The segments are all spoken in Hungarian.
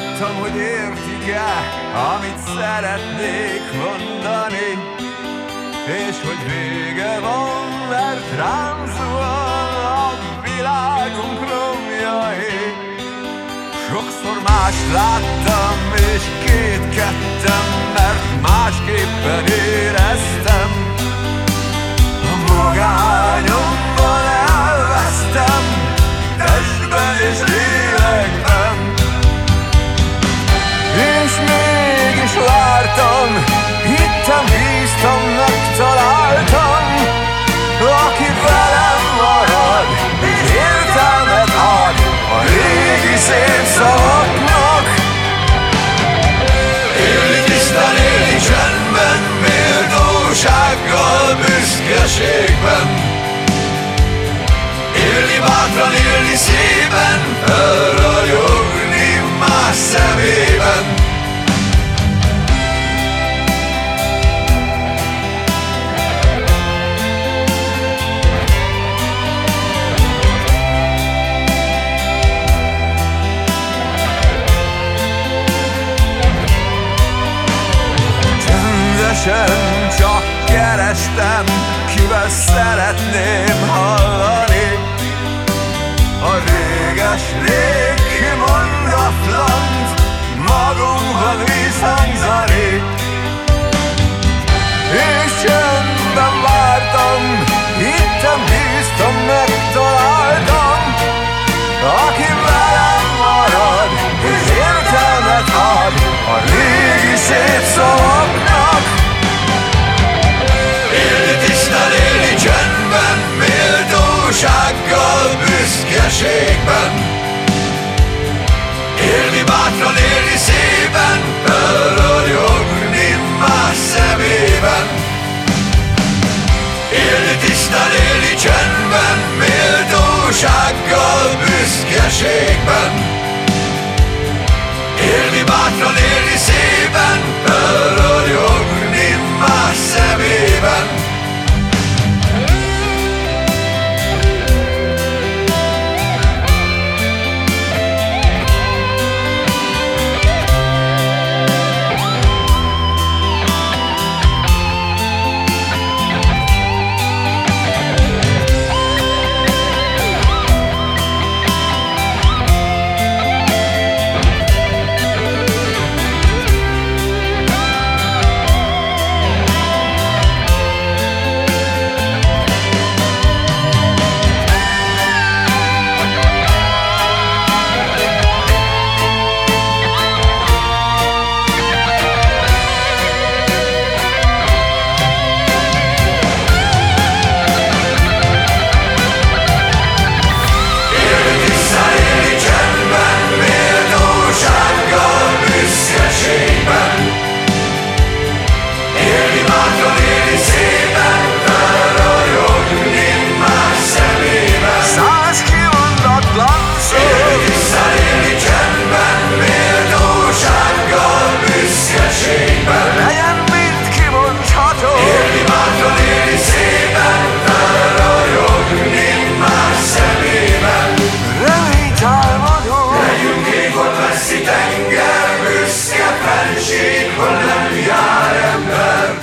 tudom, hogy értik-e, amit szeretnék mondani, és hogy vége van, mert rám zuhan a világunk romjai. Sokszor más láttam, és kétkedtem, mert másképpen éreztem. Méltósággal, büszkeségben. Élni bátran, élni szépen, elragyogni más szemében. Csendesen csak kerestem, kivel szeretném hallani. A réges rég kimondatlant, magunkban visszhangzani büszkeségben. Élni bátran, élni szépen, elragyogni más szemében. Élni tisztán, élni csendben, méltósággal, büszkeségben. Élni bátran, élni tenger Büszke fenség, hol nem jár ember.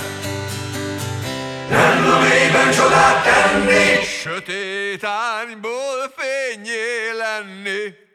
Nem lomében csodát tenni Sötét árnyból fényé lenni